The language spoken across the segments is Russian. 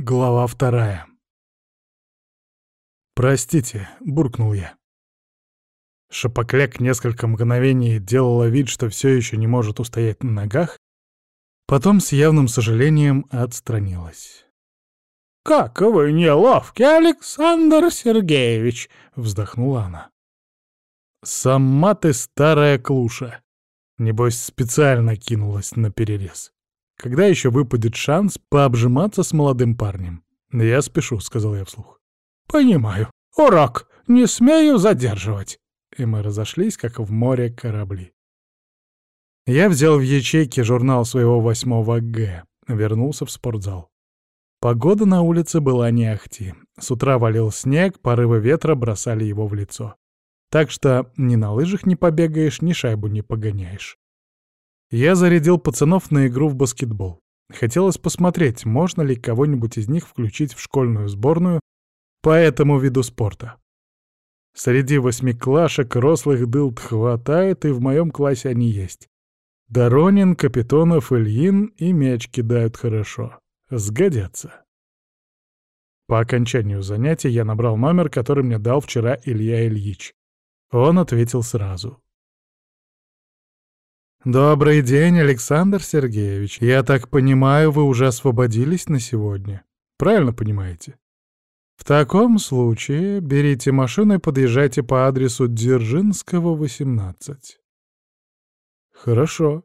Глава вторая. «Простите», — буркнул я. Шапокляк несколько мгновений делала вид, что все еще не может устоять на ногах, потом с явным сожалением отстранилась. «Как вы неловки, Александр Сергеевич!» — вздохнула она. «Сама ты старая клуша!» Небось, специально кинулась на перерез. Когда еще выпадет шанс пообжиматься с молодым парнем? «Я спешу», — сказал я вслух. «Понимаю. Урок. Не смею задерживать». И мы разошлись, как в море корабли. Я взял в ячейке журнал своего восьмого Г, вернулся в спортзал. Погода на улице была не ахти. С утра валил снег, порывы ветра бросали его в лицо. Так что ни на лыжах не побегаешь, ни шайбу не погоняешь. Я зарядил пацанов на игру в баскетбол. Хотелось посмотреть, можно ли кого-нибудь из них включить в школьную сборную по этому виду спорта. Среди восьмиклашек рослых дылд хватает, и в моем классе они есть. Доронин, Капитонов, Ильин и мяч кидают хорошо. Сгодятся. По окончанию занятия я набрал номер, который мне дал вчера Илья Ильич. Он ответил сразу. «Добрый день, Александр Сергеевич. Я так понимаю, вы уже освободились на сегодня. Правильно понимаете? В таком случае берите машину и подъезжайте по адресу Дзержинского, 18». «Хорошо».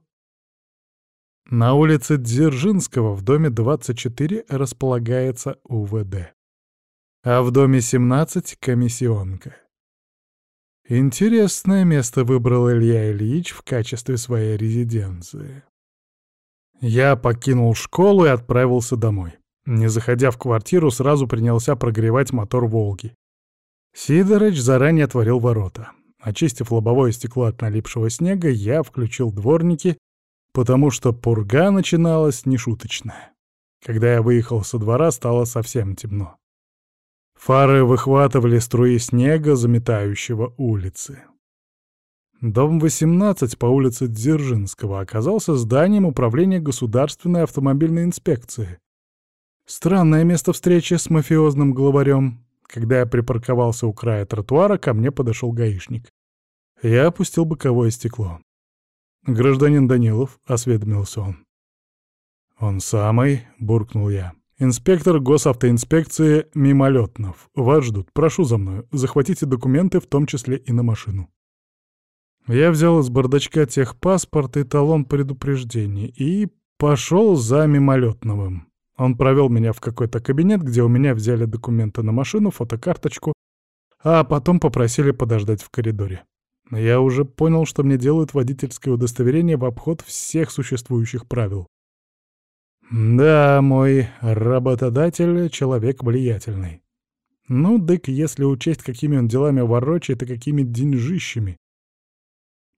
На улице Дзержинского в доме 24 располагается УВД, а в доме 17 — комиссионка. Интересное место выбрал Илья Ильич в качестве своей резиденции. Я покинул школу и отправился домой. Не заходя в квартиру, сразу принялся прогревать мотор «Волги». Сидорыч заранее отворил ворота. Очистив лобовое стекло от налипшего снега, я включил дворники, потому что пурга начиналась нешуточная. Когда я выехал со двора, стало совсем темно. Фары выхватывали струи снега, заметающего улицы. Дом 18 по улице Дзержинского оказался зданием управления Государственной автомобильной инспекции. Странное место встречи с мафиозным главарем. Когда я припарковался у края тротуара, ко мне подошел гаишник. Я опустил боковое стекло. «Гражданин Данилов», — осведомился он. «Он самый», — буркнул я. «Инспектор госавтоинспекции Мимолетнов. Вас ждут. Прошу за мной. Захватите документы, в том числе и на машину». Я взял из бардачка техпаспорт и талон предупреждения и пошел за Мимолетновым. Он провел меня в какой-то кабинет, где у меня взяли документы на машину, фотокарточку, а потом попросили подождать в коридоре. Я уже понял, что мне делают водительское удостоверение в обход всех существующих правил. Да, мой работодатель — человек влиятельный. Ну, дык, если учесть, какими он делами ворочает и какими деньжищами.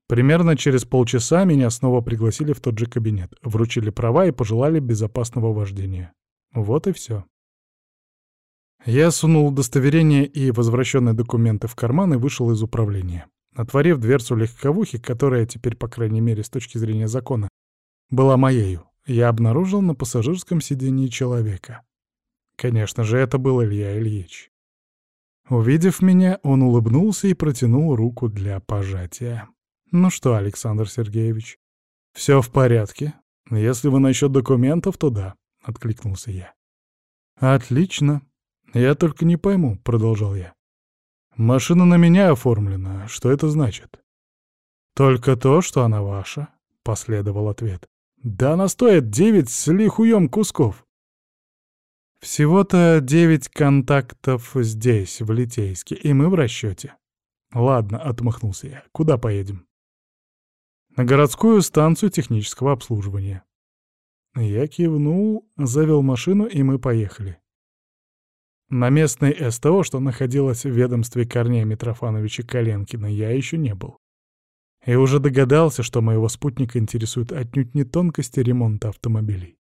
Примерно через полчаса меня снова пригласили в тот же кабинет, вручили права и пожелали безопасного вождения. Вот и все. Я сунул удостоверение и возвращенные документы в карман и вышел из управления. Отворив дверцу легковухи, которая теперь, по крайней мере, с точки зрения закона, была моею, я обнаружил на пассажирском сиденье человека. Конечно же, это был Илья Ильич. Увидев меня, он улыбнулся и протянул руку для пожатия. «Ну что, Александр Сергеевич, все в порядке? Если вы насчет документов, то да», — откликнулся я. «Отлично. Я только не пойму», — продолжал я. «Машина на меня оформлена. Что это значит?» «Только то, что она ваша», — последовал ответ. Да она стоит девять с лихуем кусков. Всего-то девять контактов здесь, в Литейске, и мы в расчете. Ладно, отмахнулся я. Куда поедем? На городскую станцию технического обслуживания. Я кивнул, завел машину, и мы поехали. На местной СТО, что находилось в ведомстве Корнея Митрофановича Коленкина, я еще не был и уже догадался, что моего спутника интересуют отнюдь не тонкости ремонта автомобилей.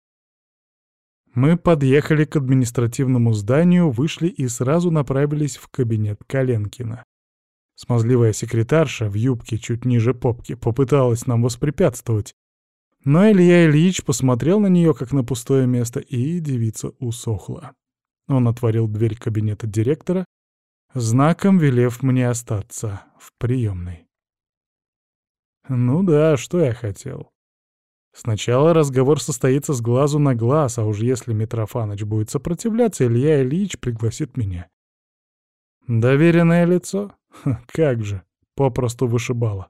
Мы подъехали к административному зданию, вышли и сразу направились в кабинет Коленкина. Смазливая секретарша в юбке чуть ниже попки попыталась нам воспрепятствовать, но Илья Ильич посмотрел на нее как на пустое место, и девица усохла. Он отворил дверь кабинета директора, знаком велев мне остаться в приемной. Ну да, что я хотел. Сначала разговор состоится с глазу на глаз, а уж если Митрофаныч будет сопротивляться, Илья Ильич пригласит меня. Доверенное лицо? Как же, попросту вышибало.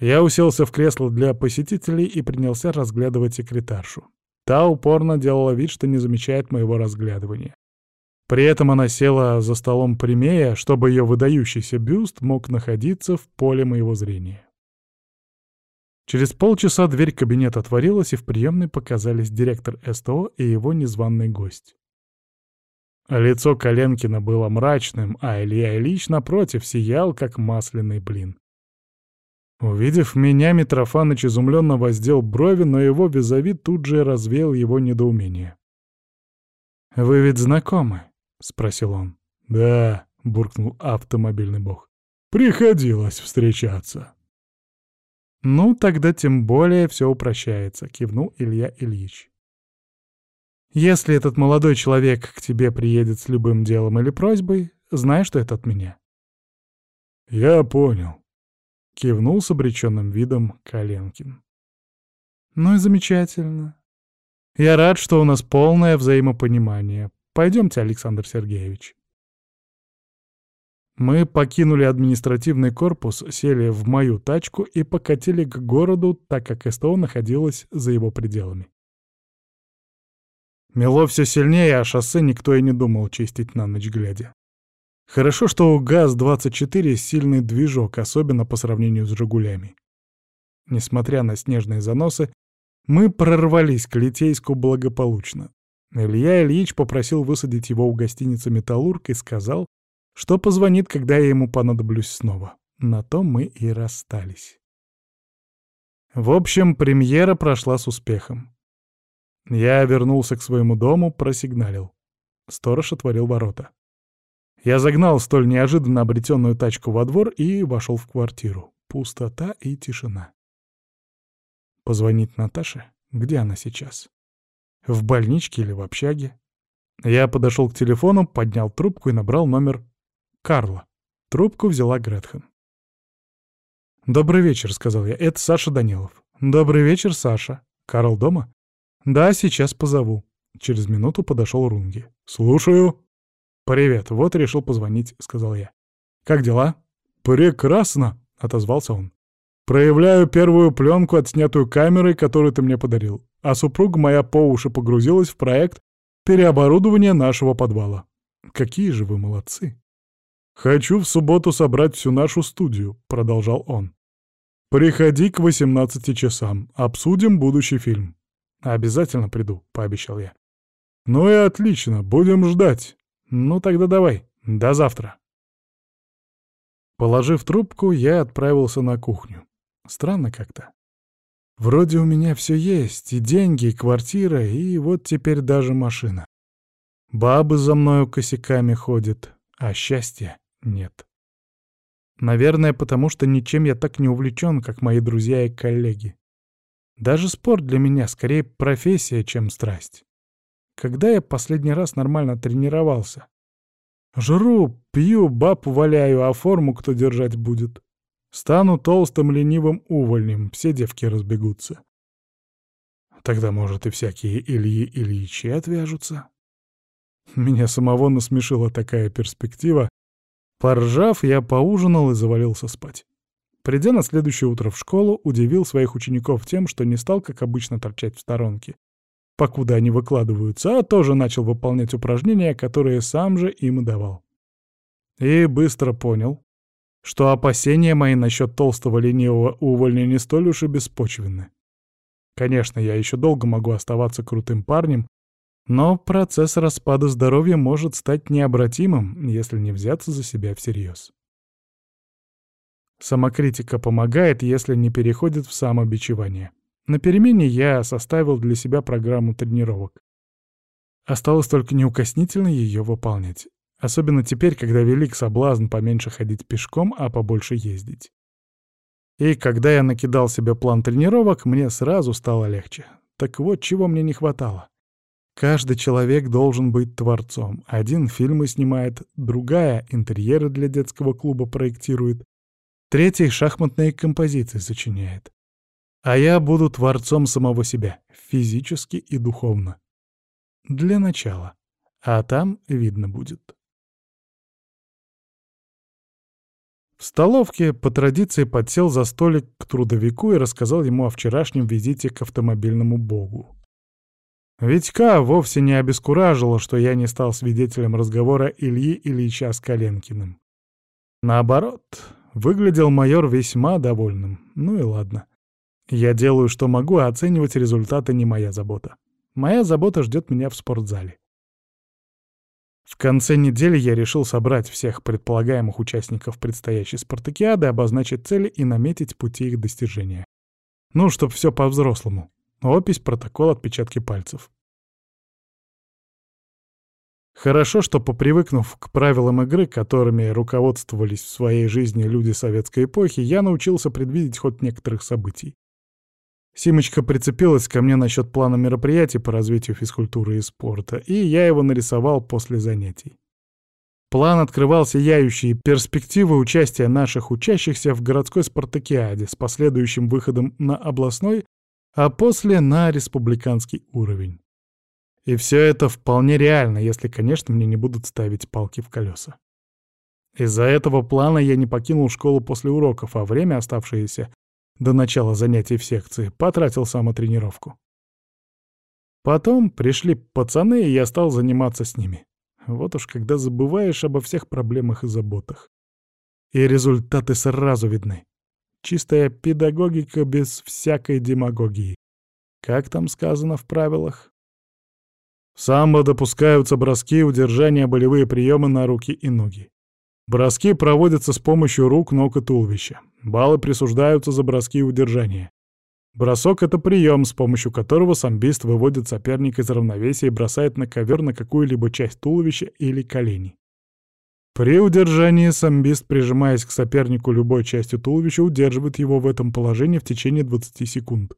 Я уселся в кресло для посетителей и принялся разглядывать секретаршу. Та упорно делала вид, что не замечает моего разглядывания. При этом она села за столом прямее, чтобы ее выдающийся бюст мог находиться в поле моего зрения. Через полчаса дверь кабинета отворилась, и в приемной показались директор СТО и его незваный гость. Лицо Коленкина было мрачным, а Илья Ильич, напротив, сиял, как масляный блин. Увидев меня, Митрофаныч изумленно воздел брови, но его визави тут же развеял его недоумение. «Вы ведь знакомы?» — спросил он. «Да», — буркнул автомобильный бог. «Приходилось встречаться». «Ну, тогда тем более все упрощается», — кивнул Илья Ильич. «Если этот молодой человек к тебе приедет с любым делом или просьбой, знай, что это от меня». «Я понял», — кивнул с обреченным видом Коленкин. «Ну и замечательно. Я рад, что у нас полное взаимопонимание. Пойдемте, Александр Сергеевич». Мы покинули административный корпус, сели в мою тачку и покатили к городу, так как СТО находилось за его пределами. Мело все сильнее, а шоссе никто и не думал чистить на ночь глядя. Хорошо, что у ГАЗ-24 сильный движок, особенно по сравнению с «Жигулями». Несмотря на снежные заносы, мы прорвались к Литейску благополучно. Илья Ильич попросил высадить его у гостиницы «Металлург» и сказал, что позвонит, когда я ему понадоблюсь снова. На то мы и расстались. В общем, премьера прошла с успехом. Я вернулся к своему дому, просигналил. Сторож отворил ворота. Я загнал столь неожиданно обретенную тачку во двор и вошел в квартиру. Пустота и тишина. Позвонить Наташе? Где она сейчас? В больничке или в общаге? Я подошел к телефону, поднял трубку и набрал номер Карла. Трубку взяла Гретхен. «Добрый вечер», — сказал я. «Это Саша Данилов». «Добрый вечер, Саша. Карл дома?» «Да, сейчас позову». Через минуту подошел Рунги. «Слушаю». «Привет, вот решил позвонить», — сказал я. «Как дела?» «Прекрасно», — отозвался он. «Проявляю первую пленку, отснятую камерой, которую ты мне подарил, а супруга моя по уши погрузилась в проект переоборудования нашего подвала. Какие же вы молодцы!» «Хочу в субботу собрать всю нашу студию», — продолжал он. «Приходи к 18 часам, обсудим будущий фильм». «Обязательно приду», — пообещал я. «Ну и отлично, будем ждать». «Ну тогда давай. До завтра». Положив трубку, я отправился на кухню. Странно как-то. Вроде у меня все есть, и деньги, и квартира, и вот теперь даже машина. Бабы за мною косяками ходят, а счастья нет. Наверное, потому что ничем я так не увлечен, как мои друзья и коллеги. Даже спорт для меня скорее профессия, чем страсть. Когда я последний раз нормально тренировался? Жру, пью, баб валяю, а форму кто держать будет? Стану толстым ленивым увольнем, все девки разбегутся. Тогда, может, и всякие Ильи Ильичи отвяжутся. Меня самого насмешила такая перспектива. Поржав, я поужинал и завалился спать. Придя на следующее утро в школу, удивил своих учеников тем, что не стал, как обычно, торчать в сторонке, покуда они выкладываются, а тоже начал выполнять упражнения, которые сам же им давал. И быстро понял, что опасения мои насчет толстого ленивого увольня не столь уж и беспочвенны. Конечно, я еще долго могу оставаться крутым парнем, но процесс распада здоровья может стать необратимым, если не взяться за себя всерьез. Самокритика помогает, если не переходит в самобичевание. На перемене я составил для себя программу тренировок. Осталось только неукоснительно ее выполнять. Особенно теперь, когда велик соблазн поменьше ходить пешком, а побольше ездить. И когда я накидал себе план тренировок, мне сразу стало легче. Так вот, чего мне не хватало. Каждый человек должен быть творцом. Один фильмы снимает, другая интерьеры для детского клуба проектирует, третий шахматные композиции сочиняет. А я буду творцом самого себя, физически и духовно. Для начала. А там видно будет. В столовке по традиции подсел за столик к трудовику и рассказал ему о вчерашнем визите к автомобильному богу. Витька вовсе не обескуражило, что я не стал свидетелем разговора Ильи Ильича с Коленкиным. Наоборот, выглядел майор весьма довольным. Ну и ладно. Я делаю, что могу, а оценивать результаты не моя забота. Моя забота ждет меня в спортзале. В конце недели я решил собрать всех предполагаемых участников предстоящей спартакиады, обозначить цели и наметить пути их достижения. Ну, чтоб все по-взрослому. Опись, протокол, отпечатки пальцев. Хорошо, что попривыкнув к правилам игры, которыми руководствовались в своей жизни люди советской эпохи, я научился предвидеть ход некоторых событий. Симочка прицепилась ко мне насчет плана мероприятий по развитию физкультуры и спорта, и я его нарисовал после занятий. План открывал сияющие перспективы участия наших учащихся в городской спартакиаде с последующим выходом на областной, а после на республиканский уровень. И все это вполне реально, если, конечно, мне не будут ставить палки в колеса. Из-за этого плана я не покинул школу после уроков, а время, оставшееся до начала занятий в секции, потратил самотренировку. Потом пришли пацаны, и я стал заниматься с ними. Вот уж когда забываешь обо всех проблемах и заботах. И результаты сразу видны. Чистая педагогика без всякой демагогии. Как там сказано в правилах? В самбо допускаются броски, удержания, болевые приемы на руки и ноги. Броски проводятся с помощью рук, ног и туловища. Баллы присуждаются за броски и удержания. Бросок — это прием, с помощью которого самбист выводит соперника из равновесия и бросает на ковер на какую-либо часть туловища или колени. При удержании самбист, прижимаясь к сопернику любой частью туловища, удерживает его в этом положении в течение 20 секунд.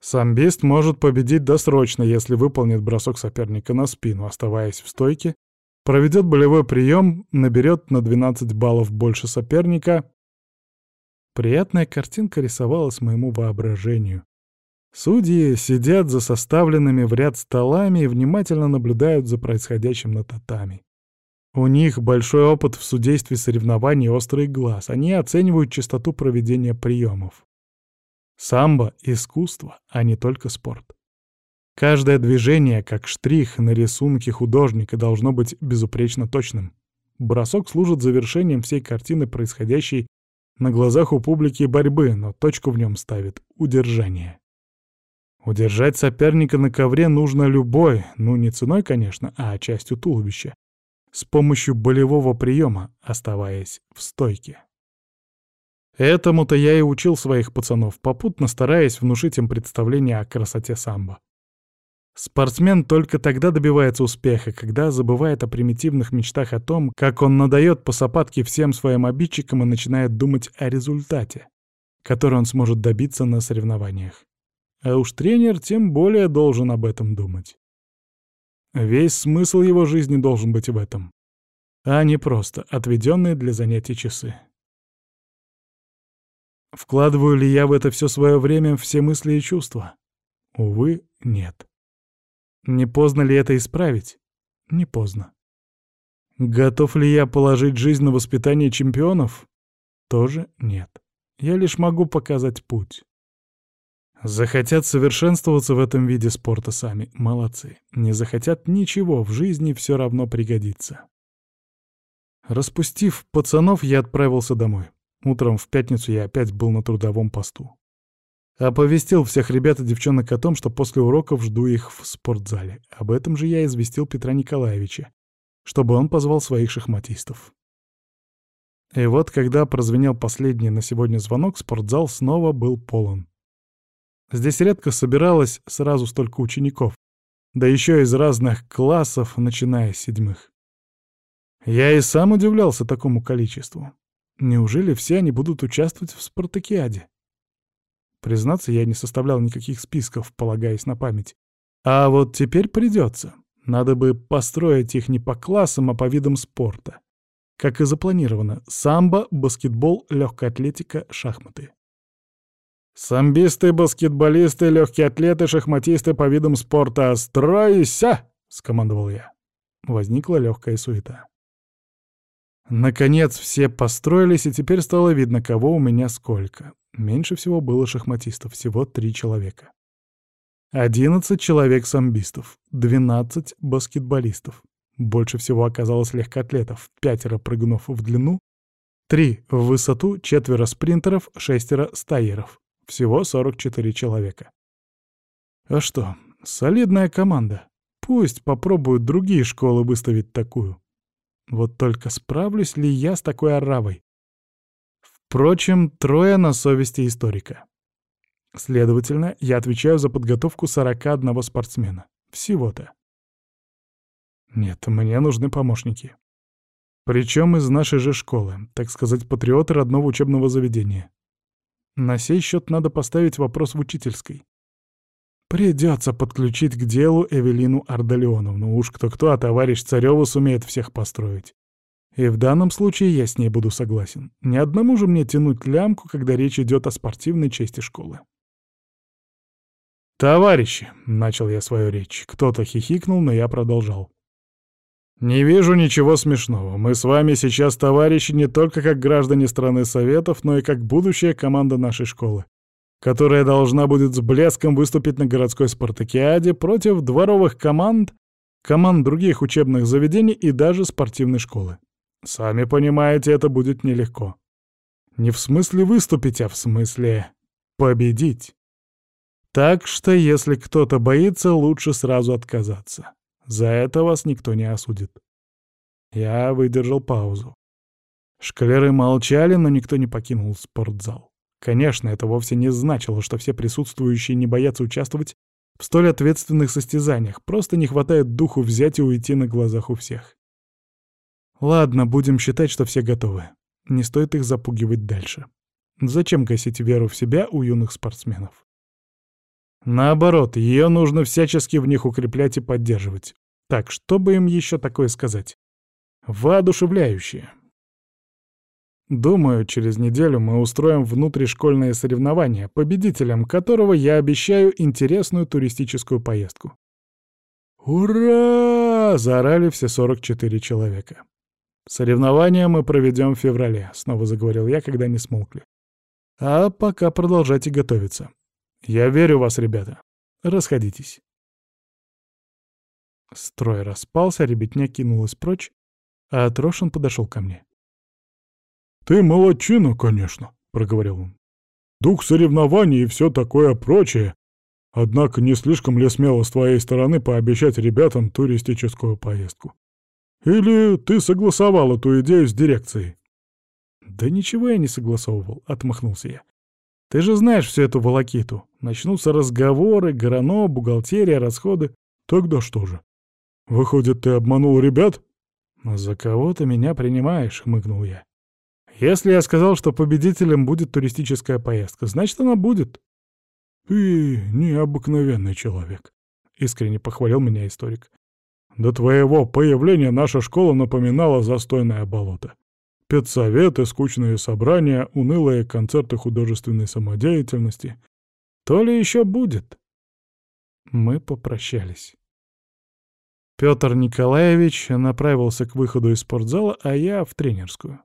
Самбист может победить досрочно, если выполнит бросок соперника на спину, оставаясь в стойке, проведет болевой прием, наберет на 12 баллов больше соперника. Приятная картинка рисовалась моему воображению. Судьи сидят за составленными в ряд столами и внимательно наблюдают за происходящим на татами. У них большой опыт в судействе соревнований острый глаз. Они оценивают частоту проведения приемов. Самбо — искусство, а не только спорт. Каждое движение, как штрих на рисунке художника, должно быть безупречно точным. Бросок служит завершением всей картины, происходящей на глазах у публики борьбы, но точку в нем ставит удержание. Удержать соперника на ковре нужно любой, ну не ценой, конечно, а частью туловища, с помощью болевого приема, оставаясь в стойке. Этому-то я и учил своих пацанов, попутно стараясь внушить им представление о красоте самбо. Спортсмен только тогда добивается успеха, когда забывает о примитивных мечтах о том, как он надает по сапатке всем своим обидчикам и начинает думать о результате, который он сможет добиться на соревнованиях. А уж тренер тем более должен об этом думать. Весь смысл его жизни должен быть в этом, а не просто отведенные для занятий часы. Вкладываю ли я в это все свое время, все мысли и чувства? Увы, нет. Не поздно ли это исправить? Не поздно. Готов ли я положить жизнь на воспитание чемпионов? Тоже нет. Я лишь могу показать путь. Захотят совершенствоваться в этом виде спорта сами, молодцы. Не захотят ничего, в жизни все равно пригодится. Распустив пацанов, я отправился домой. Утром в пятницу я опять был на трудовом посту. Оповестил всех ребят и девчонок о том, что после уроков жду их в спортзале. Об этом же я известил Петра Николаевича, чтобы он позвал своих шахматистов. И вот, когда прозвенел последний на сегодня звонок, спортзал снова был полон. Здесь редко собиралось сразу столько учеников, да еще из разных классов, начиная с седьмых. Я и сам удивлялся такому количеству. Неужели все они будут участвовать в спартакиаде? Признаться, я не составлял никаких списков, полагаясь на память. А вот теперь придется. Надо бы построить их не по классам, а по видам спорта. Как и запланировано. Самбо, баскетбол, легкая атлетика, шахматы. «Самбисты, баскетболисты, легкие атлеты, шахматисты по видам спорта, стройся!» — скомандовал я. Возникла легкая суета. Наконец все построились, и теперь стало видно, кого у меня сколько. Меньше всего было шахматистов, всего три человека. Одиннадцать человек-самбистов, двенадцать баскетболистов. Больше всего оказалось легкоатлетов, пятеро прыгунов в длину, три в высоту, четверо спринтеров, шестеро стайеров. Всего 44 человека. А что, солидная команда. Пусть попробуют другие школы выставить такую. Вот только справлюсь ли я с такой оравой? Впрочем, трое на совести историка. Следовательно, я отвечаю за подготовку 41 спортсмена. Всего-то. Нет, мне нужны помощники. Причем из нашей же школы, так сказать, патриоты родного учебного заведения. На сей счет надо поставить вопрос в учительской. Придется подключить к делу Эвелину Ардалионовну. Уж кто-кто, а товарищ Царёва сумеет всех построить. И в данном случае я с ней буду согласен. Ни одному же мне тянуть лямку, когда речь идет о спортивной чести школы. «Товарищи!» — начал я свою речь. Кто-то хихикнул, но я продолжал. «Не вижу ничего смешного. Мы с вами сейчас товарищи не только как граждане страны Советов, но и как будущая команда нашей школы которая должна будет с блеском выступить на городской спартакиаде против дворовых команд, команд других учебных заведений и даже спортивной школы. Сами понимаете, это будет нелегко. Не в смысле выступить, а в смысле победить. Так что, если кто-то боится, лучше сразу отказаться. За это вас никто не осудит. Я выдержал паузу. Шкалеры молчали, но никто не покинул спортзал. Конечно, это вовсе не значило, что все присутствующие не боятся участвовать в столь ответственных состязаниях, просто не хватает духу взять и уйти на глазах у всех. Ладно, будем считать, что все готовы. Не стоит их запугивать дальше. Зачем гасить веру в себя у юных спортсменов? Наоборот, ее нужно всячески в них укреплять и поддерживать. Так, что бы им еще такое сказать? Воодушевляющее. Думаю, через неделю мы устроим внутришкольное соревнование, победителям которого я обещаю интересную туристическую поездку. «Ура!» — заорали все 44 человека. «Соревнования мы проведем в феврале», — снова заговорил я, когда они смолкли. «А пока продолжайте готовиться. Я верю в вас, ребята. Расходитесь». Строй распался, ребятня кинулась прочь, а Трошин подошел ко мне. «Ты молодчина, конечно», — проговорил он. «Дух соревнований и все такое прочее. Однако не слишком ли смело с твоей стороны пообещать ребятам туристическую поездку? Или ты согласовал эту идею с дирекцией?» «Да ничего я не согласовывал», — отмахнулся я. «Ты же знаешь всю эту волокиту. Начнутся разговоры, грано, бухгалтерия, расходы. Тогда что же? Выходит, ты обманул ребят?» «За кого ты меня принимаешь?» — хмыкнул я. Если я сказал, что победителем будет туристическая поездка, значит, она будет. Ты необыкновенный человек, — искренне похвалил меня историк. До твоего появления наша школа напоминала застойное болото. Педсоветы, скучные собрания, унылые концерты художественной самодеятельности. То ли еще будет. Мы попрощались. Петр Николаевич направился к выходу из спортзала, а я в тренерскую.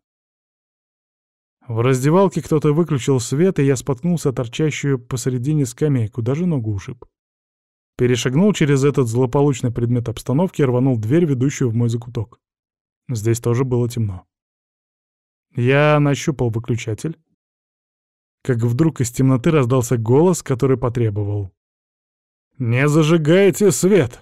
В раздевалке кто-то выключил свет, и я споткнулся торчащую посередине скамейку, даже ногу ушиб. Перешагнул через этот злополучный предмет обстановки и рванул дверь, ведущую в мой закуток. Здесь тоже было темно. Я нащупал выключатель, как вдруг из темноты раздался голос, который потребовал. «Не зажигайте свет!»